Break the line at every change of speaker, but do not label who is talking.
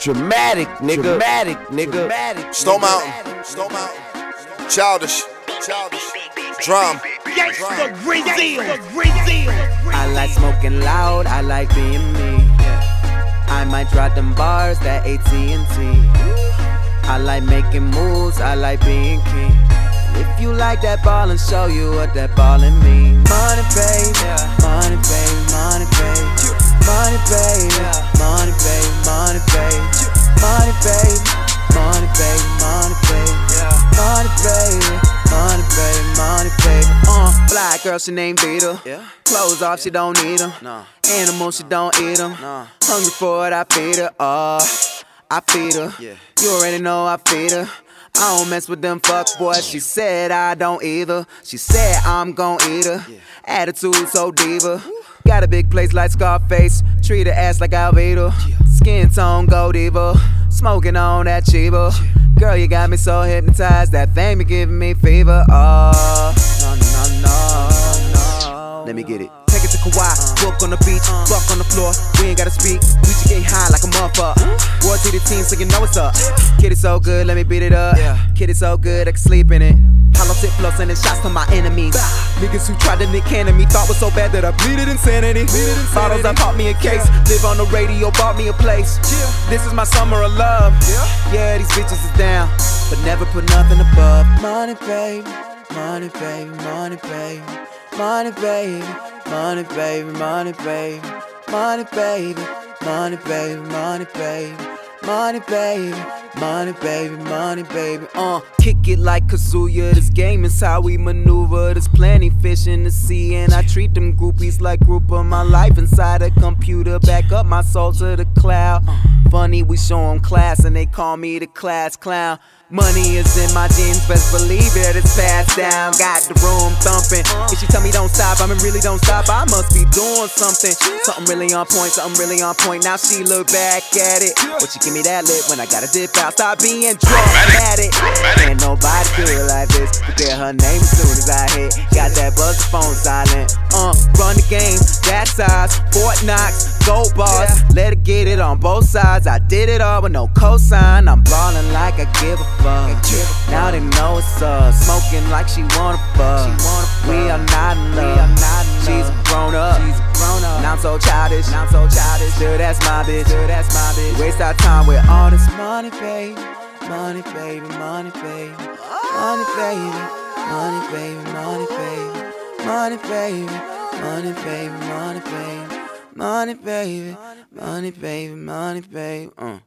Dramatic, nigga. Dramatic, nigga. Dramatic.
Stone Mountain. Stone Mountain. Childish. Childish. Drum.
Gangsta Brazil. Brazil.
I like smoking loud, I like being me. I might drop them bars, that AT&T. I like making moves, I like being king. If you like that ball and show you what that ballin' mean. Money, baby, money, baby, money, baby. Money, baby, girl, she named Vita. Clothes off, she don't need them. Animals, she don't eat them. Hungry for it, I feed her. Uh, I feed her. Yeah. You already know I feed her. I don't mess with them fuck boys. She said I don't either. She said I'm gon' eat her. Yeah. Attitude so diva. Got a big place like Scarface. Treat her ass like Alvito. Skin tone go diva. Smoking on that chiva. Girl, you got me so hypnotized. That thing be giving me fever. Oh, no, no, no, no. Let me get it. Take it to Kauai, book on the beach, fuck on the floor. We ain't gotta speak, we just get high like a motherfucker. War to the team, so you know what's up. Kid is so good, let me beat it up. Kid is so good, I can sleep in it. Hollow tip flow, sending shots to my enemies. Niggas who tried to nick can me thought was so bad that I bleeded insanity. Bottles, I bought me a case. Live on the radio, bought me a place. This is my summer of love. Yeah, these bitches is down, but never put nothing above. Money, baby, money, baby, money, baby. Money, baby. Money, baby. Money, baby. Money, baby. Money, baby. Money, baby. Money, baby. Money, baby, money, baby, uh. Kick it like Kazuya. This game is how we maneuver. There's plenty fish in the sea, and I treat them groupies like grouper. My life inside a computer. Back up my soul to the cloud. Funny, we show them class, and they call me the class clown. Money is in my jeans, best believe it, it's passed down. Got the room thumping. If she tell me don't stop, I mean really don't stop. I must be doing something. Something really on point, something really on point. Now she look back at it. But she give me that lip when I gotta dip out. Stop being drunk at it. Ain't nobody it like this. Forget her name as soon as I hit. Got that buzz phone silent. Uh, run the game, that size. Fort Knox, gold bars. Let it get it on both sides. I did it all with no cosign. I'm ballin' like I give a fuck. Now they know it's us. Smoking like she wanna fuck. she wanna We are not in love. She's a grown up. Now I'm so childish. Now I'm so childish. Still that's my bitch. Still that's my bitch. Waste our time with all this money, baby. Money, baby, money, baby. Money, baby. Money, baby, money, baby. Money, baby. Money, baby, money, baby. Money, baby. Money, baby, money, baby. Uh.